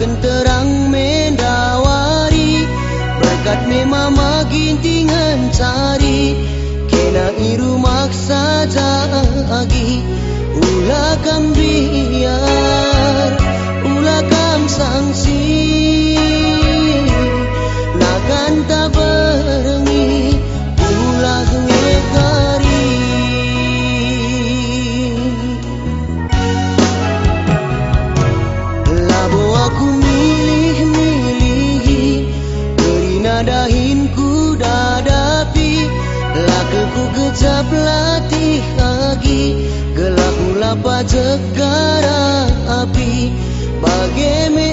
kenterang mendawari berkat memang magintingan cari. Kena iru maksa jagi ulah kam kejap latih lagi. Gelap mulapa jegara api. Bagai me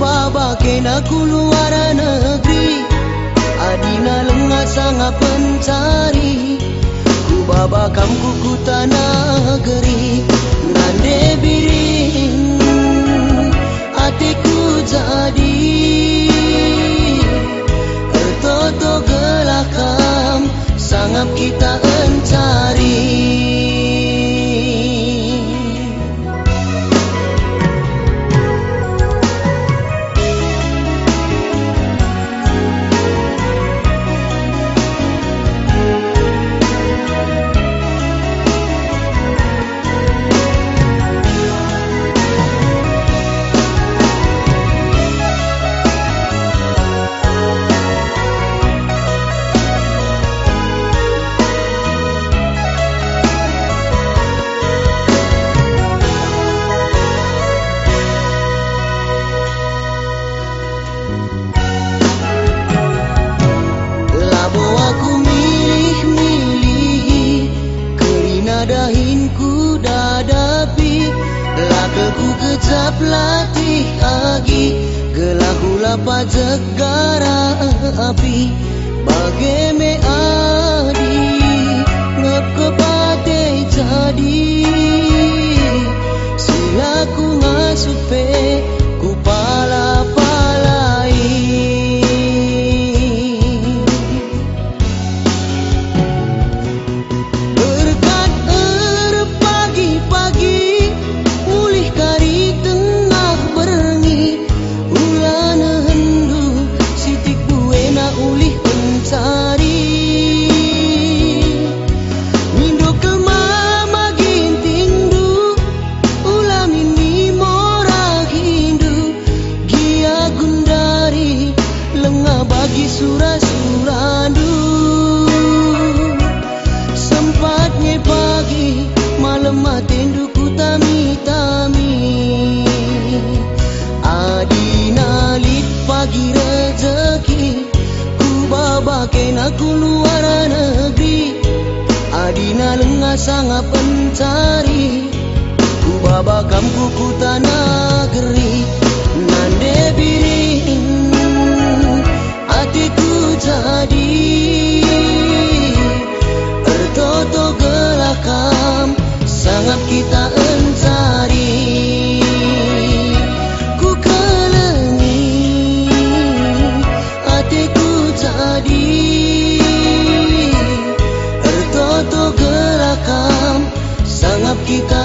baba kena ku luar negeri. Adina lengah sangat pencari. Ku baba kam ku tanah geri nande biring hatiku jadi Ertoto gelakam. Sangap kita encari kejap latih agi Gelahu lapa jegara api. Bagai me adi Ngap kepate jadi pencari aku luar negeri. Adina lengah sangat pencari. Ku babakam kuku tanah gerik kita